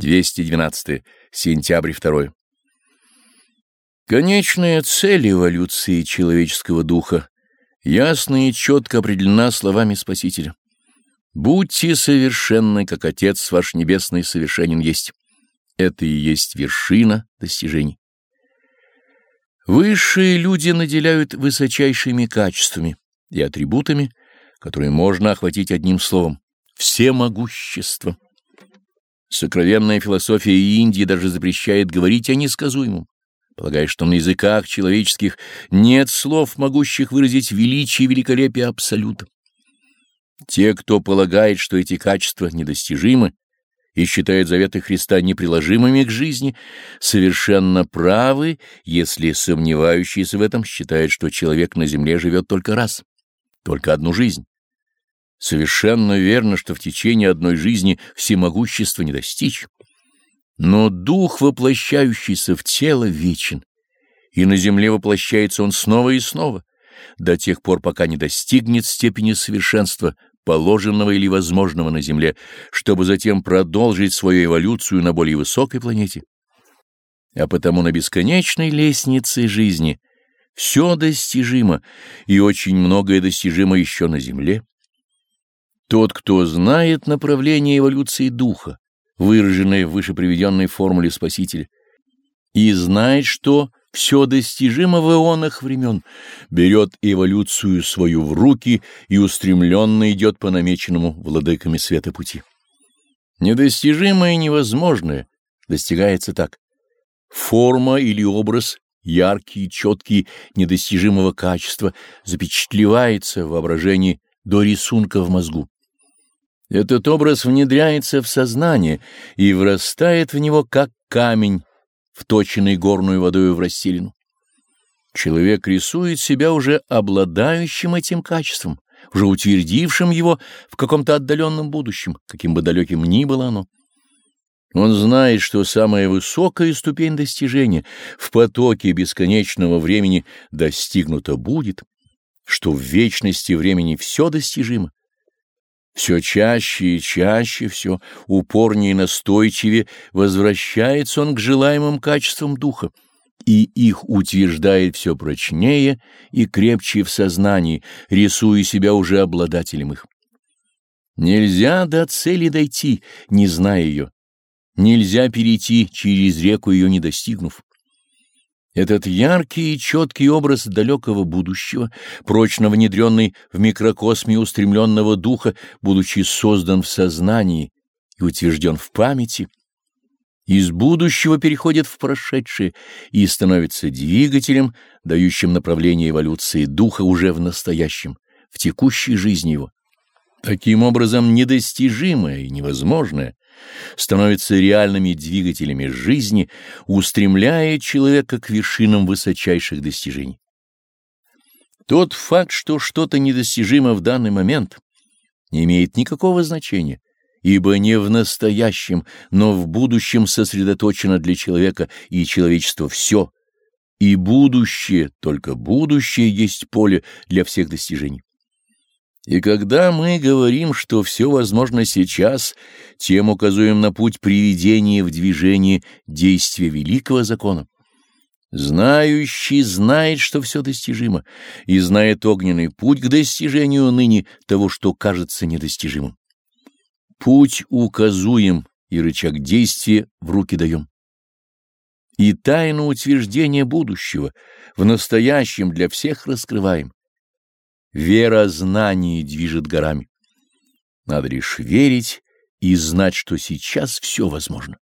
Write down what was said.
212. Сентябрь 2. Конечная цель эволюции человеческого духа ясно и четко определена словами Спасителя. «Будьте совершенны, как Отец ваш Небесный совершенен есть». Это и есть вершина достижений. Высшие люди наделяют высочайшими качествами и атрибутами, которые можно охватить одним словом — всемогущество. Сокровенная философия Индии даже запрещает говорить о несказуемом, полагая, что на языках человеческих нет слов, могущих выразить величие и великолепие Абсолюта. Те, кто полагает, что эти качества недостижимы и считает заветы Христа неприложимыми к жизни, совершенно правы, если сомневающиеся в этом считают, что человек на земле живет только раз, только одну жизнь. Совершенно верно, что в течение одной жизни всемогущества не достичь. Но дух, воплощающийся в тело, вечен, и на земле воплощается он снова и снова, до тех пор, пока не достигнет степени совершенства, положенного или возможного на земле, чтобы затем продолжить свою эволюцию на более высокой планете. А потому на бесконечной лестнице жизни все достижимо, и очень многое достижимо еще на земле. Тот, кто знает направление эволюции духа, выраженное в выше приведенной формуле Спасителя, и знает, что все достижимо в ионах времен, берет эволюцию свою в руки и устремленно идет по намеченному владыками света пути. Недостижимое и невозможное достигается так. Форма или образ, яркий, четкий, недостижимого качества, запечатлевается в воображении до рисунка в мозгу. Этот образ внедряется в сознание и врастает в него, как камень, вточенный горную водою в расселину. Человек рисует себя уже обладающим этим качеством, уже утвердившим его в каком-то отдаленном будущем, каким бы далеким ни было оно. Он знает, что самая высокая ступень достижения в потоке бесконечного времени достигнута будет, что в вечности времени все достижимо, все чаще и чаще, все упорнее и настойчивее возвращается он к желаемым качествам духа, и их утверждает все прочнее и крепче в сознании, рисуя себя уже обладателем их. Нельзя до цели дойти, не зная ее. Нельзя перейти через реку, ее не достигнув. Этот яркий и четкий образ далекого будущего, прочно внедренный в микрокосме устремленного духа, будучи создан в сознании и утвержден в памяти, из будущего переходит в прошедшее и становится двигателем, дающим направление эволюции духа уже в настоящем, в текущей жизни его. Таким образом, недостижимое и невозможное становятся реальными двигателями жизни, устремляя человека к вершинам высочайших достижений. Тот факт, что что-то недостижимо в данный момент, не имеет никакого значения, ибо не в настоящем, но в будущем сосредоточено для человека и человечества все, и будущее, только будущее есть поле для всех достижений. И когда мы говорим, что все возможно сейчас, тем указываем на путь приведения в движение действия великого закона. Знающий знает, что все достижимо, и знает огненный путь к достижению ныне того, что кажется недостижимым. Путь указуем и рычаг действия в руки даем. И тайну утверждения будущего в настоящем для всех раскрываем. Вера знаний движет горами. Надо лишь верить и знать, что сейчас все возможно.